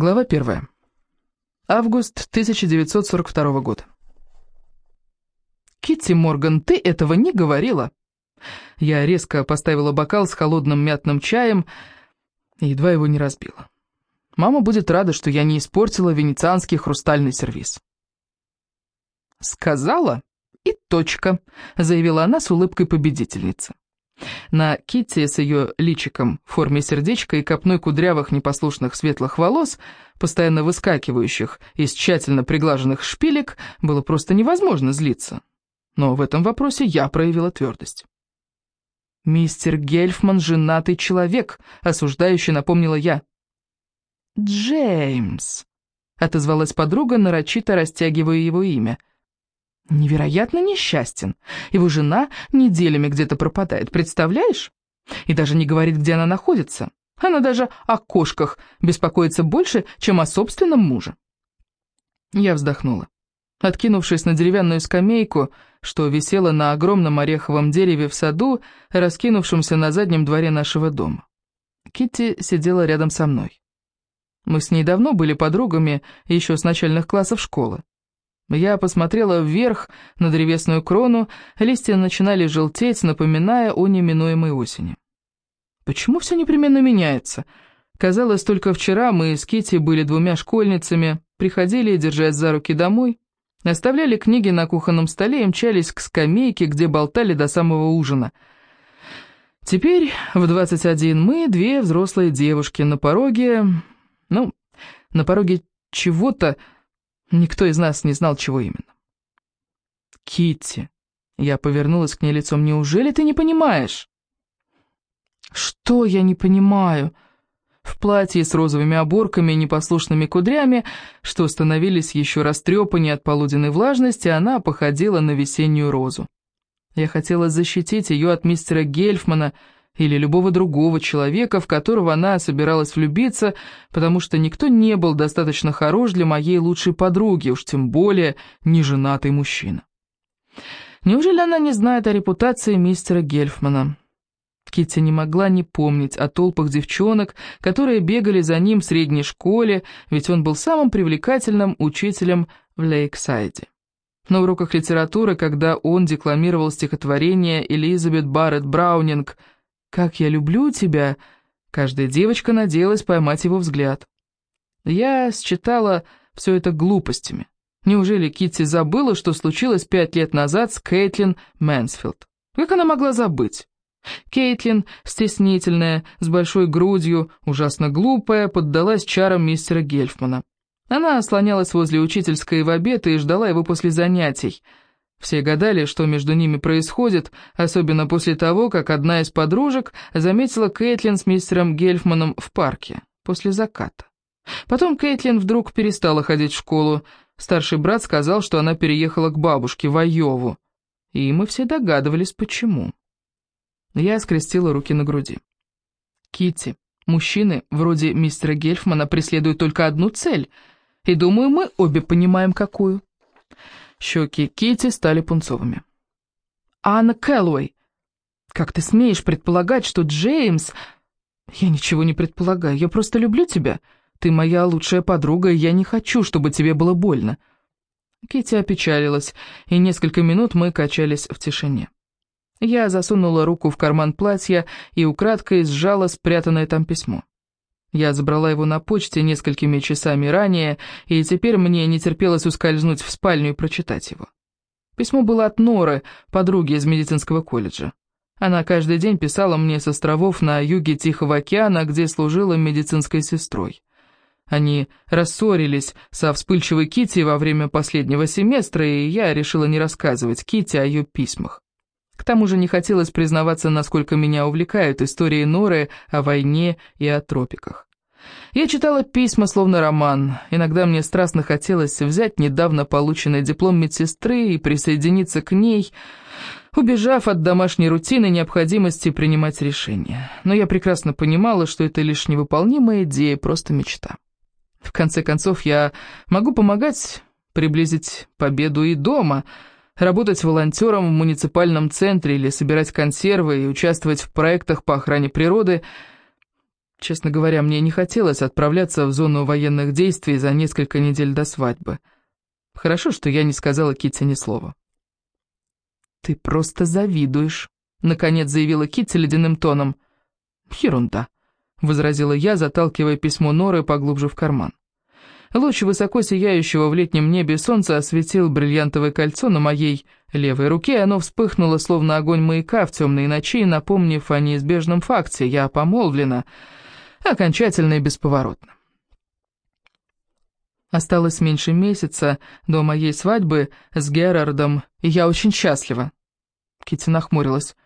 Глава 1. Август 1942 года. Китти Морган, ты этого не говорила. Я резко поставила бокал с холодным мятным чаем и едва его не разбила. Мама будет рада, что я не испортила венецианский хрустальный сервиз. «Сказала и точка», — заявила она с улыбкой победительницы. На Китти с ее личиком в форме сердечка и копной кудрявых непослушных светлых волос, постоянно выскакивающих из тщательно приглаженных шпилек, было просто невозможно злиться. Но в этом вопросе я проявила твердость. «Мистер Гельфман — женатый человек», — осуждающий напомнила я. «Джеймс», — отозвалась подруга, нарочито растягивая его имя — Невероятно несчастен. Его жена неделями где-то пропадает, представляешь? И даже не говорит, где она находится. Она даже о кошках беспокоится больше, чем о собственном муже. Я вздохнула. Откинувшись на деревянную скамейку, что висела на огромном ореховом дереве в саду, раскинувшемся на заднем дворе нашего дома. Китти сидела рядом со мной. Мы с ней давно были подругами, еще с начальных классов школы. Я посмотрела вверх на древесную крону, листья начинали желтеть, напоминая о неминуемой осени. Почему все непременно меняется? Казалось, только вчера мы с Кити были двумя школьницами, приходили, держась за руки домой, оставляли книги на кухонном столе и мчались к скамейке, где болтали до самого ужина. Теперь в 21 мы, две взрослые девушки, на пороге... Ну, на пороге чего-то, Никто из нас не знал, чего именно. Китти, я повернулась к ней лицом. Неужели ты не понимаешь? Что я не понимаю? В платье с розовыми оборками и непослушными кудрями, что становились еще растрепаннее от полуденной влажности, она походила на весеннюю розу. Я хотела защитить ее от мистера Гельфмана, или любого другого человека, в которого она собиралась влюбиться, потому что никто не был достаточно хорош для моей лучшей подруги, уж тем более неженатый мужчина. Неужели она не знает о репутации мистера Гельфмана? Китти не могла не помнить о толпах девчонок, которые бегали за ним в средней школе, ведь он был самым привлекательным учителем в Лейксайде. На уроках литературы, когда он декламировал стихотворение Элизабет Барретт Браунинг – «Как я люблю тебя!» Каждая девочка надеялась поймать его взгляд. Я считала все это глупостями. Неужели Китти забыла, что случилось пять лет назад с Кейтлин Мэнсфилд? Как она могла забыть? Кейтлин, стеснительная, с большой грудью, ужасно глупая, поддалась чарам мистера Гельфмана. Она слонялась возле учительской в обед и ждала его после занятий – все гадали, что между ними происходит, особенно после того, как одна из подружек заметила Кейтлин с мистером Гельфманом в парке, после заката. Потом Кейтлин вдруг перестала ходить в школу. Старший брат сказал, что она переехала к бабушке в Айову. И мы все догадывались, почему. Я скрестила руки на груди. Кити, мужчины, вроде мистера Гельфмана, преследуют только одну цель, и, думаю, мы обе понимаем, какую. Щеки Кити стали пунцовыми. «Анна Кэллоуэй, как ты смеешь предполагать, что Джеймс...» «Я ничего не предполагаю, я просто люблю тебя. Ты моя лучшая подруга, и я не хочу, чтобы тебе было больно». Кити опечалилась, и несколько минут мы качались в тишине. Я засунула руку в карман платья и украдкой сжала спрятанное там письмо. Я забрала его на почте несколькими часами ранее, и теперь мне не терпелось ускользнуть в спальню и прочитать его. Письмо было от Норы, подруги из медицинского колледжа. Она каждый день писала мне с островов на юге Тихого океана, где служила медицинской сестрой. Они рассорились со вспыльчивой Кити во время последнего семестра, и я решила не рассказывать Кити о ее письмах. К тому же не хотелось признаваться, насколько меня увлекают истории Норы о войне и о тропиках. Я читала письма, словно роман. Иногда мне страстно хотелось взять недавно полученный диплом медсестры и присоединиться к ней, убежав от домашней рутины необходимости принимать решения. Но я прекрасно понимала, что это лишь невыполнимая идея, просто мечта. В конце концов, я могу помогать приблизить победу и дома — работать волонтером в муниципальном центре или собирать консервы и участвовать в проектах по охране природы. Честно говоря, мне не хотелось отправляться в зону военных действий за несколько недель до свадьбы. Хорошо, что я не сказала Китти ни слова. «Ты просто завидуешь», — наконец заявила Китти ледяным тоном. «Ерунда», — возразила я, заталкивая письмо Норы поглубже в карман. Луч высоко сияющего в летнем небе солнца осветил бриллиантовое кольцо на моей левой руке, оно вспыхнуло, словно огонь маяка в темные ночи, напомнив о неизбежном факте. Я помолвлена, окончательно и бесповоротно. Осталось меньше месяца до моей свадьбы с Герардом, и я очень счастлива. Китти нахмурилась.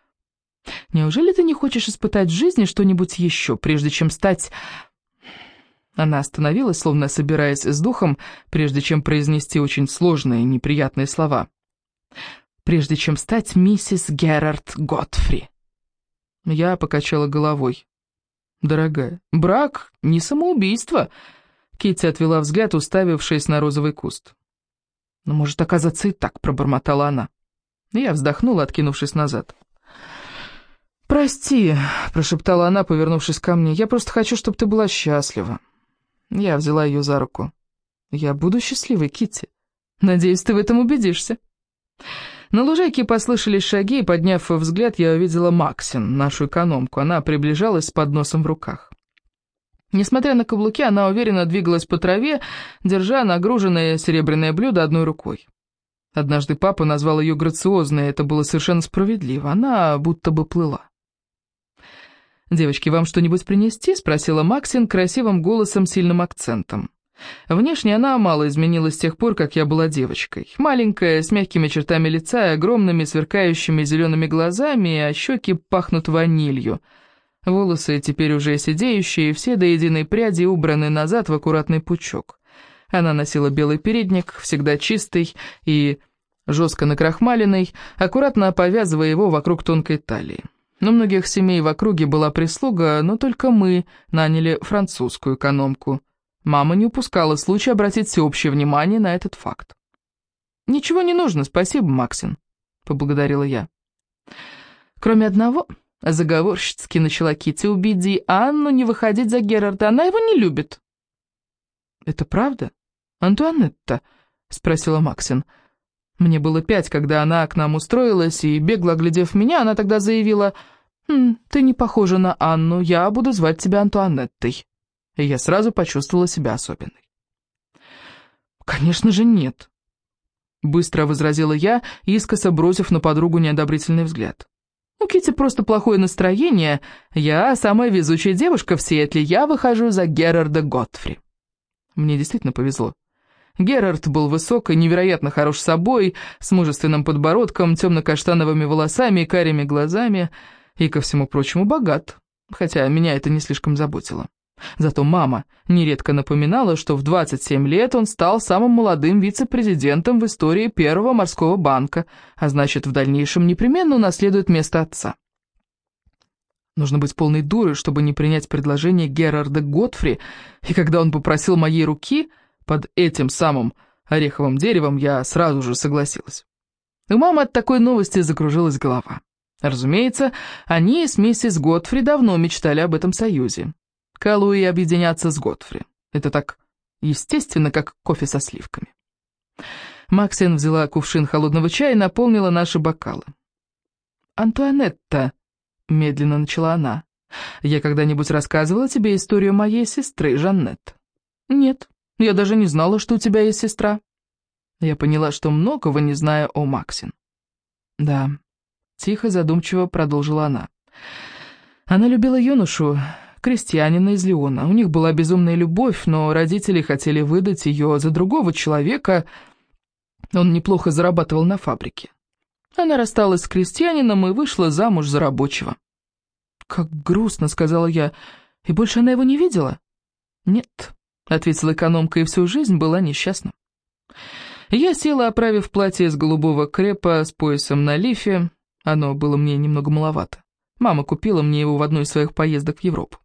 «Неужели ты не хочешь испытать в жизни что-нибудь еще, прежде чем стать...» Она остановилась, словно собираясь с духом, прежде чем произнести очень сложные, неприятные слова. «Прежде чем стать миссис Герард Готфри». Я покачала головой. «Дорогая, брак — не самоубийство», — Китти отвела взгляд, уставившись на розовый куст. «Но может оказаться и так», — пробормотала она. Я вздохнула, откинувшись назад. «Прости», — прошептала она, повернувшись ко мне, — «я просто хочу, чтобы ты была счастлива». Я взяла ее за руку. «Я буду счастливой, Китти. Надеюсь, ты в этом убедишься». На лужайке послышались шаги, и, подняв взгляд, я увидела Максин, нашу экономку. Она приближалась с подносом в руках. Несмотря на каблуки, она уверенно двигалась по траве, держа нагруженное серебряное блюдо одной рукой. Однажды папа назвал ее грациозной, это было совершенно справедливо. Она будто бы плыла. «Девочки, вам что-нибудь принести?» — спросила Максин красивым голосом, сильным акцентом. Внешне она мало изменилась с тех пор, как я была девочкой. Маленькая, с мягкими чертами лица и огромными сверкающими зелеными глазами, а щеки пахнут ванилью. Волосы теперь уже сидеющие, все до единой пряди убраны назад в аккуратный пучок. Она носила белый передник, всегда чистый и жестко накрахмаленный, аккуратно повязывая его вокруг тонкой талии. У многих семей в округе была прислуга, но только мы наняли французскую экономку. Мама не упускала случая обратить всеобщее внимание на этот факт. «Ничего не нужно, спасибо, Максин», — поблагодарила я. «Кроме одного...» — заговорщицки начала Китти, — «убеди Анну не выходить за Герарда, она его не любит». «Это правда? Антуанетта?» — спросила Максин. Мне было пять, когда она к нам устроилась, и, бегло глядев меня, она тогда заявила... «Хм, ты не похожа на Анну, я буду звать тебя Антуанеттой». И я сразу почувствовала себя особенной. «Конечно же нет», — быстро возразила я, искоса бросив на подругу неодобрительный взгляд. «У Кити просто плохое настроение. Я самая везучая девушка в Сиэтле, я выхожу за Герарда Готфри». Мне действительно повезло. Герард был высок и невероятно хорош собой, с мужественным подбородком, темно-каштановыми волосами и карими глазами — и, ко всему прочему, богат, хотя меня это не слишком заботило. Зато мама нередко напоминала, что в 27 лет он стал самым молодым вице-президентом в истории Первого морского банка, а значит, в дальнейшем непременно унаследует место отца. Нужно быть полной дурой, чтобы не принять предложение Герарда Готфри, и когда он попросил моей руки под этим самым ореховым деревом, я сразу же согласилась. У мамы от такой новости закружилась голова. Разумеется, они с миссис Готфри давно мечтали об этом союзе. Калуи объединяться с Готфри. Это так естественно, как кофе со сливками. Максин взяла кувшин холодного чая и наполнила наши бокалы. «Антуанетта», — медленно начала она, — «я когда-нибудь рассказывала тебе историю моей сестры, Жаннет?» «Нет, я даже не знала, что у тебя есть сестра». Я поняла, что многого не знаю о Максин. «Да, Тихо, задумчиво продолжила она. Она любила юношу, крестьянина из Леона. У них была безумная любовь, но родители хотели выдать ее за другого человека. Он неплохо зарабатывал на фабрике. Она рассталась с крестьянином и вышла замуж за рабочего. «Как грустно», — сказала я. «И больше она его не видела?» «Нет», — ответила экономка, и всю жизнь была несчастна. Я села, оправив платье из голубого крепа с поясом на лифе, оно было мне немного маловато. Мама купила мне его в одной из своих поездок в Европу.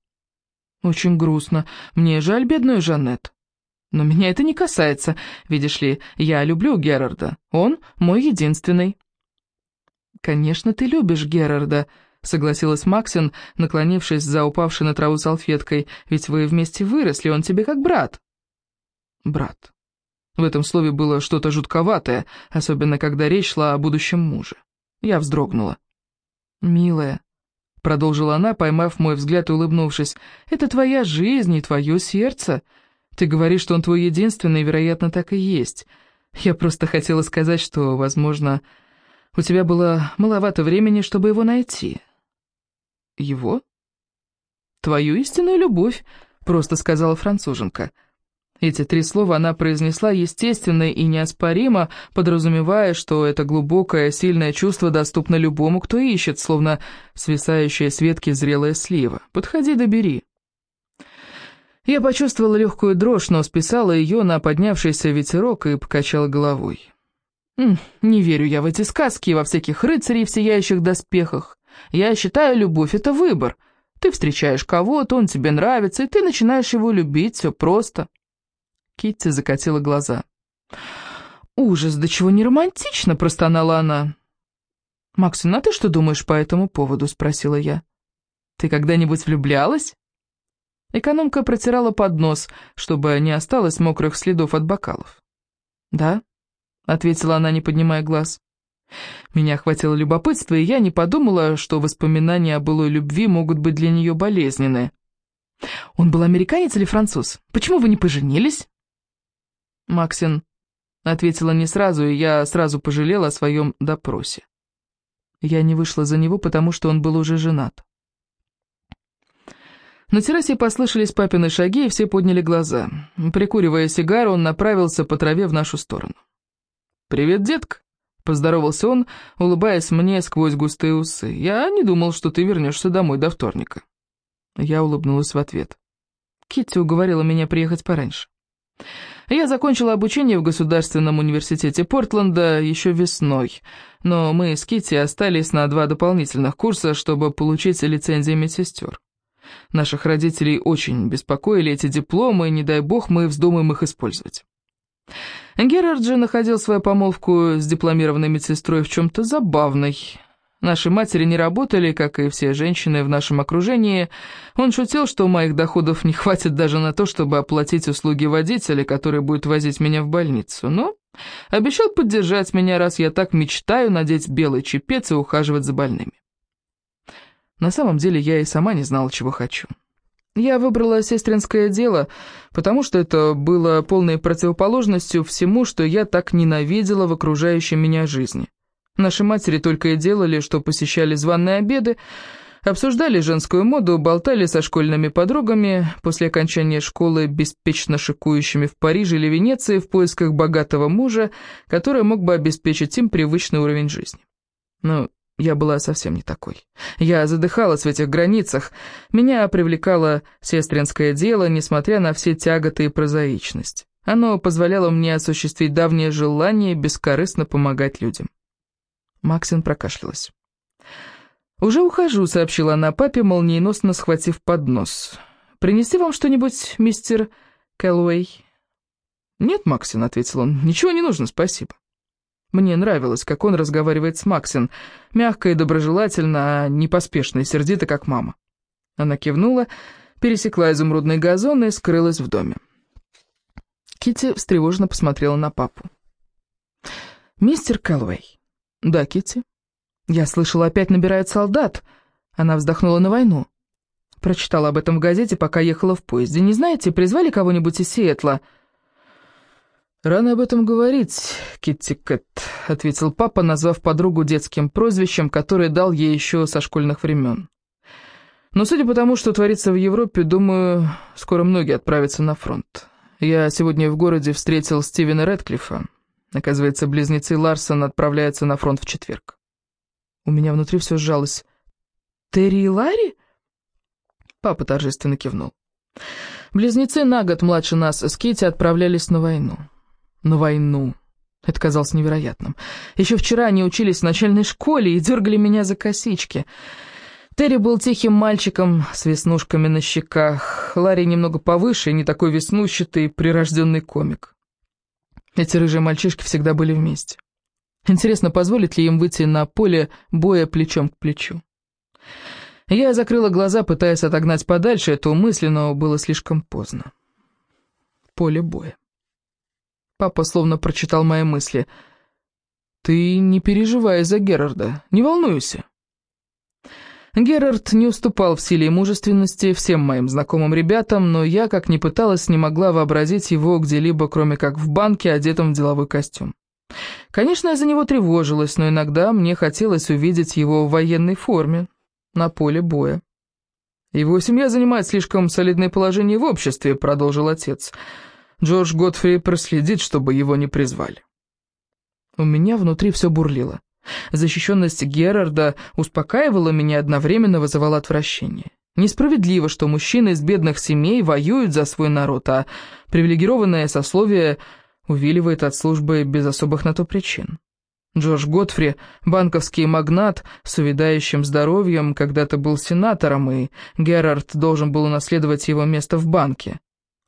Очень грустно. Мне жаль бедную Жанет. Но меня это не касается. Видишь ли, я люблю Герарда. Он мой единственный. Конечно, ты любишь Герарда, согласилась Максин, наклонившись за упавшей на траву салфеткой. «Ведь вы вместе выросли, он тебе как брат». «Брат». В этом слове было что-то жутковатое, особенно когда речь шла о будущем муже. Я вздрогнула. «Милая», — продолжила она, поймав мой взгляд и улыбнувшись, — «это твоя жизнь и твое сердце. Ты говоришь, что он твой единственный, и, вероятно, так и есть. Я просто хотела сказать, что, возможно, у тебя было маловато времени, чтобы его найти». «Его?» «Твою истинную любовь», — просто сказала француженка. Эти три слова она произнесла естественно и неоспоримо, подразумевая, что это глубокое, сильное чувство доступно любому, кто ищет, словно свисающая с ветки зрелая слива. «Подходи да бери». Я почувствовала легкую дрожь, но списала ее на поднявшийся ветерок и покачала головой. «Не верю я в эти сказки, во всяких рыцарей в сияющих доспехах. Я считаю, любовь — это выбор. Ты встречаешь кого-то, он тебе нравится, и ты начинаешь его любить, все просто». Китти закатила глаза. «Ужас, до чего не романтично!» — простонала она. «Максим, а ты что думаешь по этому поводу?» — спросила я. «Ты когда-нибудь влюблялась?» Экономка протирала поднос, чтобы не осталось мокрых следов от бокалов. «Да», — ответила она, не поднимая глаз. Меня охватило любопытство, и я не подумала, что воспоминания о былой любви могут быть для нее болезненны. «Он был американец или француз? Почему вы не поженились?» Максин ответила не сразу, и я сразу пожалела о своем допросе. Я не вышла за него, потому что он был уже женат. На террасе послышались папины шаги, и все подняли глаза. Прикуривая сигару, он направился по траве в нашу сторону. «Привет, детка!» — поздоровался он, улыбаясь мне сквозь густые усы. «Я не думал, что ты вернешься домой до вторника». Я улыбнулась в ответ. Китти уговорила меня приехать пораньше. Я закончила обучение в Государственном университете Портленда еще весной, но мы с Китти остались на два дополнительных курса, чтобы получить лицензии медсестер. Наших родителей очень беспокоили эти дипломы, и, не дай бог, мы вздумаем их использовать. Герард же находил свою помолвку с дипломированной медсестрой в чем-то забавной. Наши матери не работали, как и все женщины в нашем окружении. Он шутил, что моих доходов не хватит даже на то, чтобы оплатить услуги водителя, который будет возить меня в больницу. Но обещал поддержать меня, раз я так мечтаю надеть белый чепец и ухаживать за больными. На самом деле я и сама не знала, чего хочу. Я выбрала сестринское дело, потому что это было полной противоположностью всему, что я так ненавидела в окружающей меня жизни. Наши матери только и делали, что посещали званые обеды, обсуждали женскую моду, болтали со школьными подругами, после окончания школы беспечно шикующими в Париже или Венеции в поисках богатого мужа, который мог бы обеспечить им привычный уровень жизни. Но я была совсем не такой. Я задыхалась в этих границах. Меня привлекало сестринское дело, несмотря на все тяготы и прозаичность. Оно позволяло мне осуществить давнее желание бескорыстно помогать людям. Максин прокашлялась. «Уже ухожу», — сообщила она папе, молниеносно схватив поднос. «Принести вам что-нибудь, мистер Кэллоуэй?» «Нет, Максин», — ответил он, — «ничего не нужно, спасибо». Мне нравилось, как он разговаривает с Максин, мягко и доброжелательно, а не поспешно и сердито, как мама. Она кивнула, пересекла изумрудный газон и скрылась в доме. Кити встревоженно посмотрела на папу. «Мистер Кэллоуэй». «Да, Кити. «Я слышала, опять набирают солдат». Она вздохнула на войну. Прочитала об этом в газете, пока ехала в поезде. «Не знаете, призвали кого-нибудь из Сиэтла?» «Рано об этом говорить, Китти Кэт», — ответил папа, назвав подругу детским прозвищем, которое дал ей еще со школьных времен. «Но судя по тому, что творится в Европе, думаю, скоро многие отправятся на фронт. Я сегодня в городе встретил Стивена Рэдклиффа. Оказывается, близнецы Ларсон отправляются на фронт в четверг. У меня внутри все сжалось. «Терри и Ларри?» Папа торжественно кивнул. Близнецы на год младше нас с Китти отправлялись на войну на войну. Это казалось невероятным. Еще вчера они учились в начальной школе и дергали меня за косички. Терри был тихим мальчиком с веснушками на щеках. Ларри немного повыше не такой веснущатый прирожденный комик. Эти рыжие мальчишки всегда были вместе. Интересно, позволит ли им выйти на поле боя плечом к плечу? Я закрыла глаза, пытаясь отогнать подальше эту мысль, но было слишком поздно. Поле боя. Папа словно прочитал мои мысли. «Ты не переживай за Герарда, не волнуйся». Герард не уступал в силе и мужественности всем моим знакомым ребятам, но я, как ни пыталась, не могла вообразить его где-либо, кроме как в банке, одетым в деловой костюм. Конечно, я за него тревожилась, но иногда мне хотелось увидеть его в военной форме, на поле боя. «Его семья занимает слишком солидное положение в обществе», — продолжил отец. «Джордж Готфри проследит, чтобы его не призвали». У меня внутри все бурлило. Защищенность Герарда успокаивала меня одновременно вызывала отвращение. Несправедливо, что мужчины из бедных семей воюют за свой народ, а привилегированное сословие увиливает от службы без особых на то причин. Джордж Готфри, банковский магнат с увядающим здоровьем, когда-то был сенатором, и Герард должен был унаследовать его место в банке.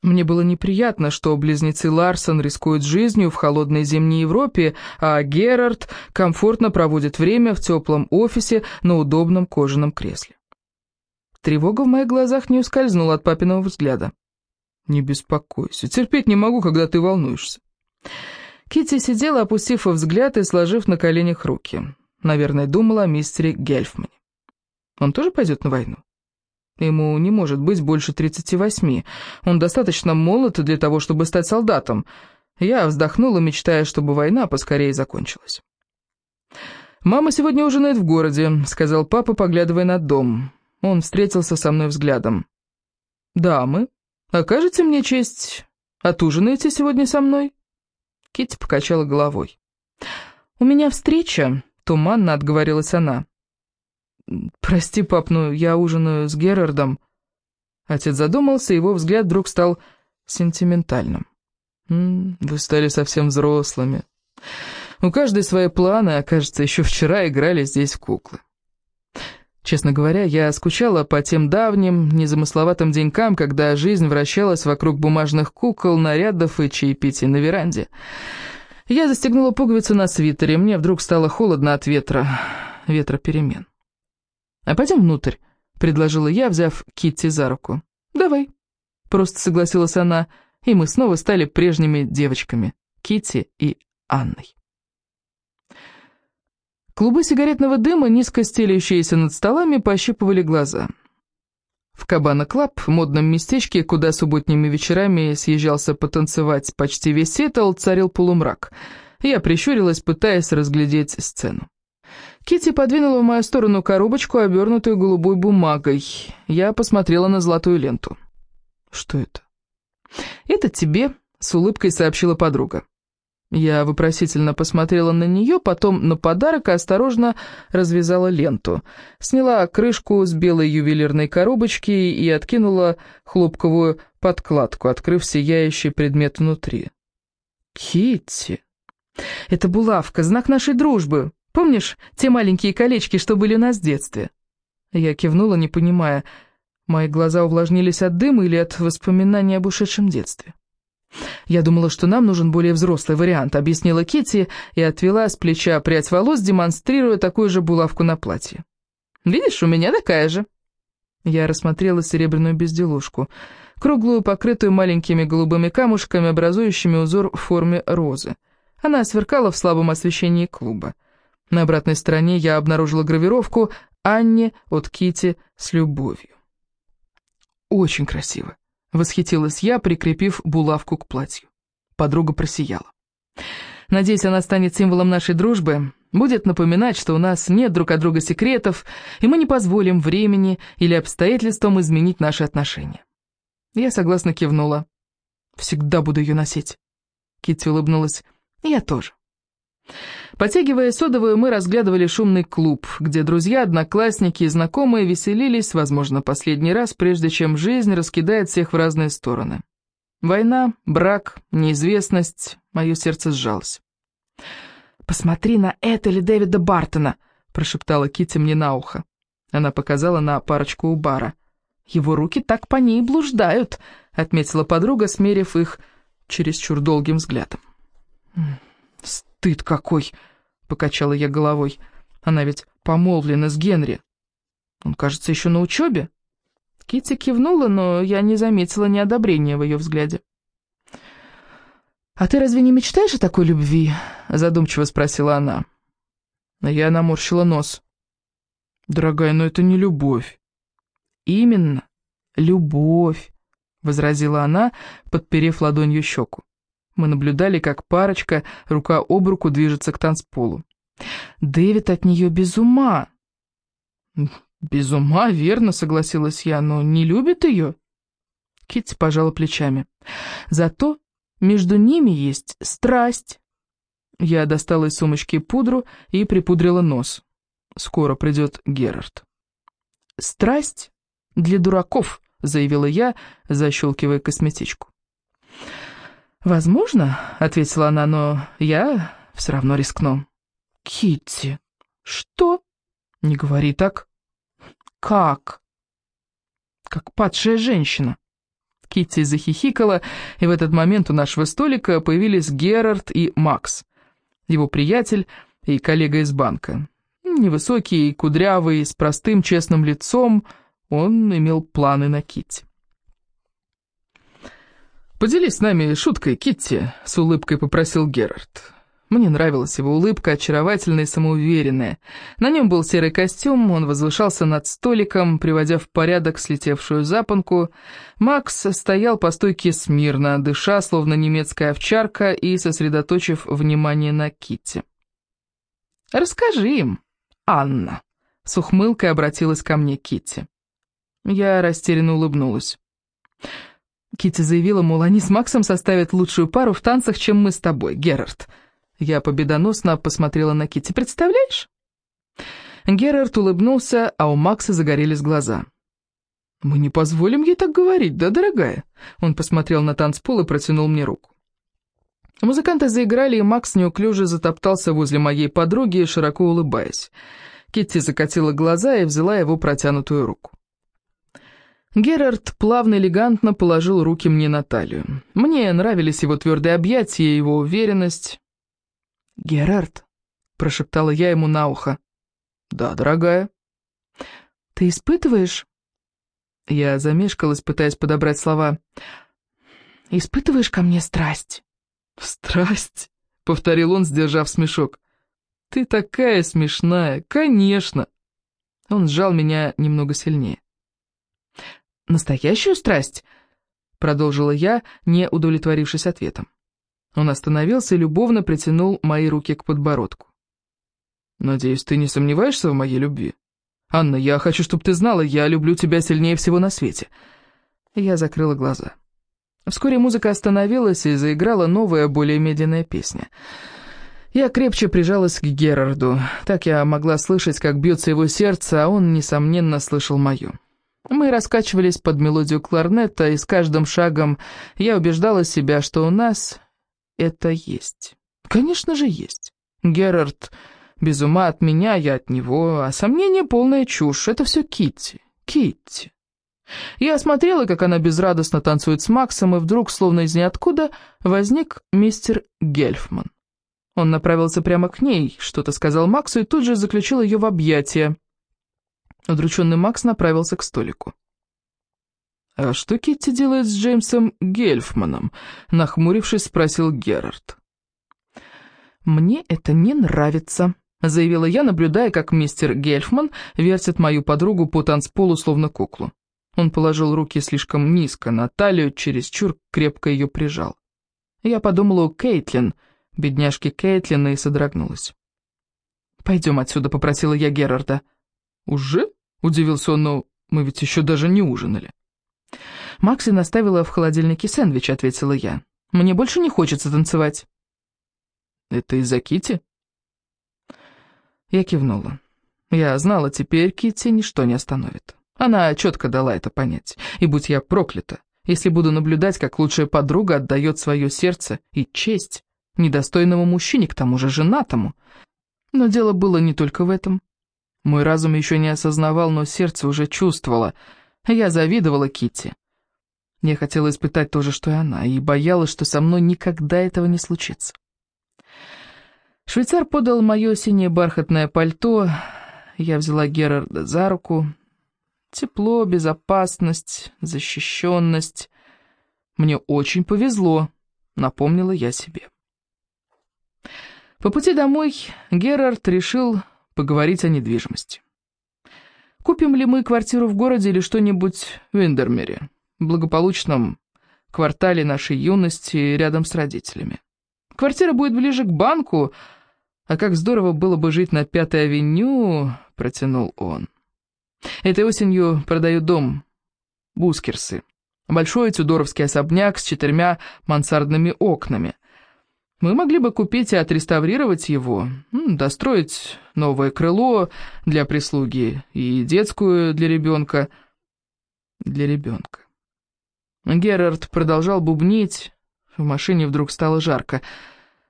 Мне было неприятно, что близнецы Ларсон рискуют жизнью в холодной зимней Европе, а Герард комфортно проводит время в теплом офисе на удобном кожаном кресле. Тревога в моих глазах не ускользнула от папиного взгляда. «Не беспокойся, терпеть не могу, когда ты волнуешься». Китти сидела, опустив взгляд и сложив на коленях руки. Наверное, думала о мистере Гельфмане. Он тоже пойдет на войну? Ему не может быть больше 38. Он достаточно молод для того, чтобы стать солдатом. Я вздохнула, мечтая, чтобы война поскорее закончилась. «Мама сегодня ужинает в городе», — сказал папа, поглядывая на дом. Он встретился со мной взглядом. «Дамы, окажете мне честь, отужинаете сегодня со мной?» Китти покачала головой. «У меня встреча», — туманно отговорилась она. «Прости, пап, но я ужинаю с Герардом». Отец задумался, его взгляд вдруг стал сентиментальным. «М -м, «Вы стали совсем взрослыми. У каждой свои планы, а кажется, еще вчера играли здесь в куклы». Честно говоря, я скучала по тем давним, незамысловатым денькам, когда жизнь вращалась вокруг бумажных кукол, нарядов и чаепитий на веранде. Я застегнула пуговицу на свитере, мне вдруг стало холодно от ветра, ветра перемен. «А пойдем внутрь», — предложила я, взяв Китти за руку. «Давай», — просто согласилась она, и мы снова стали прежними девочками, Китти и Анной. Клубы сигаретного дыма, низко стелющиеся над столами, пощипывали глаза. В Кабана Клаб, модном местечке, куда субботними вечерами съезжался потанцевать почти весь Сиэтл, царил полумрак. Я прищурилась, пытаясь разглядеть сцену. Кити подвинула в мою сторону коробочку, обернутую голубой бумагой. Я посмотрела на золотую ленту. «Что это?» «Это тебе», — с улыбкой сообщила подруга. Я вопросительно посмотрела на нее, потом на подарок и осторожно развязала ленту. Сняла крышку с белой ювелирной коробочки и откинула хлопковую подкладку, открыв сияющий предмет внутри. Китти, это булавка, знак нашей дружбы. Помнишь те маленькие колечки, что были у нас в детстве?» Я кивнула, не понимая, мои глаза увлажнились от дыма или от воспоминаний об ушедшем детстве. «Я думала, что нам нужен более взрослый вариант», — объяснила Кити и отвела с плеча прядь волос, демонстрируя такую же булавку на платье. «Видишь, у меня такая же». Я рассмотрела серебряную безделушку, круглую, покрытую маленькими голубыми камушками, образующими узор в форме розы. Она сверкала в слабом освещении клуба. На обратной стороне я обнаружила гравировку «Анне от Кити с любовью». «Очень красиво», — восхитилась я, прикрепив булавку к платью. Подруга просияла. «Надеюсь, она станет символом нашей дружбы, будет напоминать, что у нас нет друг от друга секретов, и мы не позволим времени или обстоятельствам изменить наши отношения». Я согласно кивнула. «Всегда буду ее носить». Китти улыбнулась. «Я тоже». Потягивая содовую, мы разглядывали шумный клуб, где друзья, одноклассники и знакомые веселились, возможно, последний раз, прежде чем жизнь раскидает всех в разные стороны. Война, брак, неизвестность, мое сердце сжалось. «Посмотри на это или Дэвида Бартона!» – прошептала Кити мне на ухо. Она показала на парочку у бара. «Его руки так по ней блуждают», — отметила подруга, смерив их чересчур долгим взглядом. «Стыд какой!» — покачала я головой. «Она ведь помолвлена с Генри». Он, кажется, еще на учебе». Китти кивнула, но я не заметила неодобрения в ее взгляде. «А ты разве не мечтаешь о такой любви?» — задумчиво спросила она. Я наморщила нос. «Дорогая, но это не любовь». «Именно, любовь», — возразила она, подперев ладонью щеку. Мы наблюдали, как парочка рука об руку движется к танцполу. «Дэвид от нее без ума». «Без ума, верно», — согласилась я, — «но не любит ее?» Китти пожала плечами. «Зато между ними есть страсть». Я достала из сумочки пудру и припудрила нос. Скоро придет Герард. «Страсть для дураков», — заявила я, защелкивая косметичку. «Возможно», — ответила она, — «но я все равно рискну». Китти, что?» «Не говори так». «Как?» «Как падшая женщина». Китти захихикала, и в этот момент у нашего столика появились Герард и Макс, его приятель и коллега из банка. Невысокий, кудрявый, с простым честным лицом, он имел планы на Китти. «Поделись с нами шуткой, Китти», — с улыбкой попросил Герард. Мне нравилась его улыбка, очаровательная и самоуверенная. На нем был серый костюм, он возвышался над столиком, приводя в порядок слетевшую запонку. Макс стоял по стойке смирно, дыша, словно немецкая овчарка, и сосредоточив внимание на Китти. «Расскажи им, Анна», — с ухмылкой обратилась ко мне Китти. Я растерянно улыбнулась. Китти заявила, мол, они с Максом составят лучшую пару в танцах, чем мы с тобой, Герард. Я победоносно посмотрела на Кити. «Представляешь?» Герард улыбнулся, а у Макса загорелись глаза. «Мы не позволим ей так говорить, да, дорогая?» Он посмотрел на танцпол и протянул мне руку. Музыканты заиграли, и Макс неуклюже затоптался возле моей подруги, широко улыбаясь. Китти закатила глаза и взяла его протянутую руку. Герард плавно элегантно положил руки мне на талию. Мне нравились его твердые объятия его уверенность. «Герард», — прошептала я ему на ухо. «Да, дорогая». «Ты испытываешь?» Я замешкалась, пытаясь подобрать слова. «Испытываешь ко мне страсть?» «Страсть?» — повторил он, сдержав смешок. «Ты такая смешная, конечно!» Он сжал меня немного сильнее. «Настоящую страсть?» — продолжила я, не удовлетворившись ответом. Он остановился и любовно притянул мои руки к подбородку. «Надеюсь, ты не сомневаешься в моей любви? Анна, я хочу, чтобы ты знала, я люблю тебя сильнее всего на свете». Я закрыла глаза. Вскоре музыка остановилась и заиграла новая, более медленная песня. Я крепче прижалась к Герарду. Так я могла слышать, как бьется его сердце, а он, несомненно, слышал мое. Мы раскачивались под мелодию кларнета, и с каждым шагом я убеждала себя, что у нас это есть. Конечно же есть. Герард без ума от меня, я от него, а сомнение полная чушь. Это все Китти. Китти. Я смотрела, как она безрадостно танцует с Максом, и вдруг, словно из ниоткуда, возник мистер Гельфман. Он направился прямо к ней, что-то сказал Максу и тут же заключил ее в объятия. Удрученный Макс направился к столику. «А что Китти делает с Джеймсом Гельфманом?» — нахмурившись, спросил Герард. «Мне это не нравится», — заявила я, наблюдая, как мистер Гельфман вертит мою подругу по танцполу, словно куклу. Он положил руки слишком низко на талию, чересчур крепко ее прижал. Я подумала у Кейтлин, бедняжки Кейтлин, и содрогнулась. «Пойдем отсюда», — попросила я Герарда. «Уже?» — удивился он, но мы ведь еще даже не ужинали. «Макси наставила в холодильнике сэндвич», — ответила я. «Мне больше не хочется танцевать». «Это из-за Кити? Я кивнула. Я знала, теперь Кити ничто не остановит. Она четко дала это понять. И будь я проклята, если буду наблюдать, как лучшая подруга отдает свое сердце и честь недостойному мужчине, к тому же женатому. Но дело было не только в этом. Мой разум еще не осознавал, но сердце уже чувствовало. Я завидовала Кити. Я хотела испытать то же, что и она, и боялась, что со мной никогда этого не случится. Швейцар подал мое синее бархатное пальто, я взяла Герарда за руку, Тепло, безопасность, защищенность. Мне очень повезло, напомнила я себе. По пути домой Герард решил поговорить о недвижимости. Купим ли мы квартиру в городе или что-нибудь в Виндермере, благополучном квартале нашей юности рядом с родителями? Квартира будет ближе к банку, а как здорово было бы жить на Пятой авеню, протянул он. Этой осенью продаю дом Бускерсы. Большой тюдоровский особняк с четырьмя мансардными окнами. Мы могли бы купить и отреставрировать его, достроить новое крыло для прислуги и детскую для ребенка. Для ребенка. Герард продолжал бубнить. В машине вдруг стало жарко.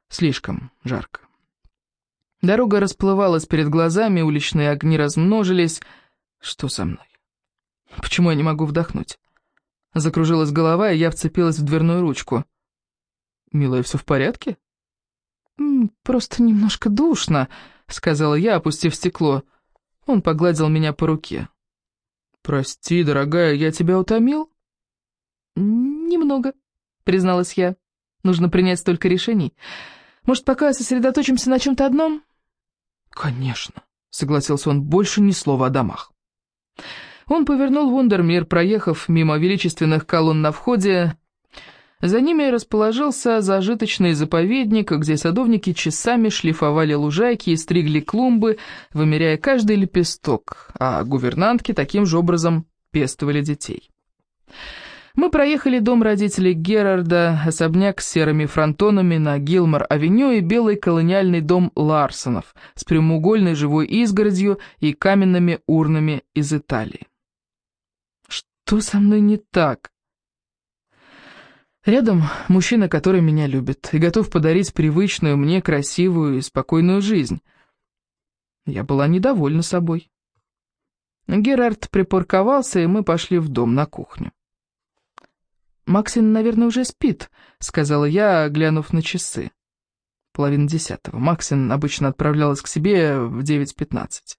Слишком жарко. Дорога расплывалась перед глазами, уличные огни размножились. Что со мной? Почему я не могу вдохнуть? Закружилась голова, и я вцепилась в дверную ручку. «Милая, все в порядке?» «Просто немножко душно», — сказала я, опустив стекло. Он погладил меня по руке. «Прости, дорогая, я тебя утомил?» «Немного», — призналась я. «Нужно принять столько решений. Может, пока сосредоточимся на чем-то одном?» «Конечно», — согласился он, — «больше ни слова о домах». Он повернул Вундермир, проехав мимо величественных колонн на входе, за ними расположился зажиточный заповедник, где садовники часами шлифовали лужайки и стригли клумбы, вымеряя каждый лепесток, а гувернантки таким же образом пестовали детей. Мы проехали дом родителей Герарда, особняк с серыми фронтонами на Гилмор-авеню и белый колониальный дом Ларсонов с прямоугольной живой изгородью и каменными урнами из Италии. Что со мной не так? Рядом мужчина, который меня любит и готов подарить привычную мне красивую и спокойную жизнь. Я была недовольна собой. Герард припарковался, и мы пошли в дом на кухню. «Максин, наверное, уже спит», — сказала я, глянув на часы. Половина десятого. Максин обычно отправлялась к себе в девять пятнадцать.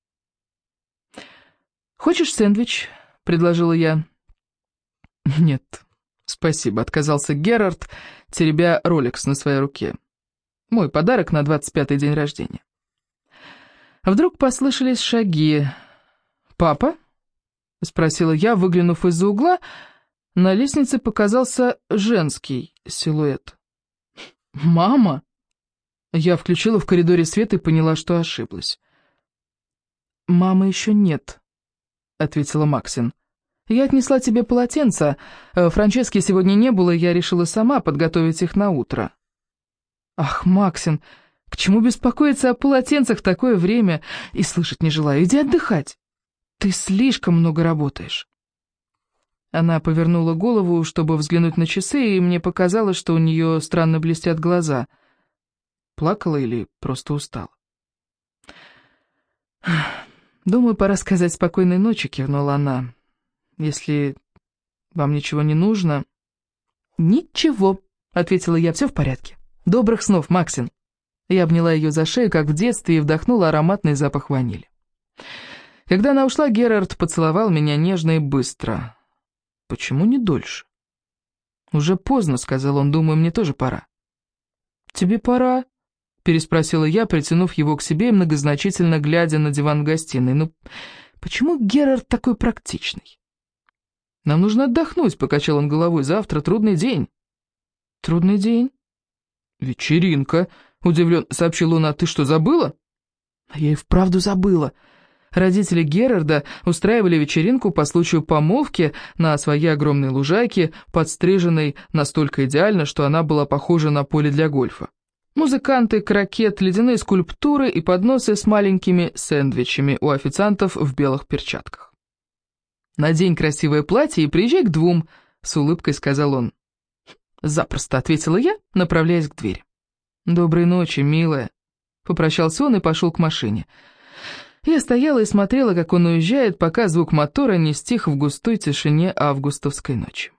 «Хочешь сэндвич?» — предложила я. «Нет, «Спасибо», — отказался Герард, теребя роликс на своей руке. «Мой подарок на двадцать пятый день рождения». Вдруг послышались шаги. «Папа?» — спросила я, выглянув из-за угла. На лестнице показался женский силуэт. «Мама?» Я включила в коридоре свет и поняла, что ошиблась. «Мамы еще нет», — ответила Максин. «Я отнесла тебе полотенца. Э, Франчески сегодня не было, я решила сама подготовить их на утро». «Ах, Максин, к чему беспокоиться о полотенцах в такое время? И слышать не желаю. Иди отдыхать. Ты слишком много работаешь». Она повернула голову, чтобы взглянуть на часы, и мне показалось, что у нее странно блестят глаза. Плакала или просто устала? «Думаю, пора сказать спокойной ночи», — кивнула она. Если вам ничего не нужно...» «Ничего», — ответила я, — «все в порядке. Добрых снов, Максин». Я обняла ее за шею, как в детстве, и вдохнула ароматный запах ванили. Когда она ушла, Герард поцеловал меня нежно и быстро. «Почему не дольше?» «Уже поздно», — сказал он, — «думаю, мне тоже пора». «Тебе пора?» — переспросила я, притянув его к себе и многозначительно глядя на диван в гостиной. «Ну, почему Герард такой практичный?» «Нам нужно отдохнуть», — покачал он головой. «Завтра трудный день». «Трудный день?» «Вечеринка», — удивленно сообщил он. «А ты что, забыла?» «А я и вправду забыла». Родители Герарда устраивали вечеринку по случаю помолвки на своей огромной лужайке, подстриженной настолько идеально, что она была похожа на поле для гольфа. Музыканты, крокет, ледяные скульптуры и подносы с маленькими сэндвичами у официантов в белых перчатках. «Надень красивое платье и приезжай к двум», — с улыбкой сказал он. «Запросто», — ответила я, направляясь к двери. «Доброй ночи, милая», — попрощался он и пошел к машине. Я стояла и смотрела, как он уезжает, пока звук мотора не стих в густой тишине августовской ночи.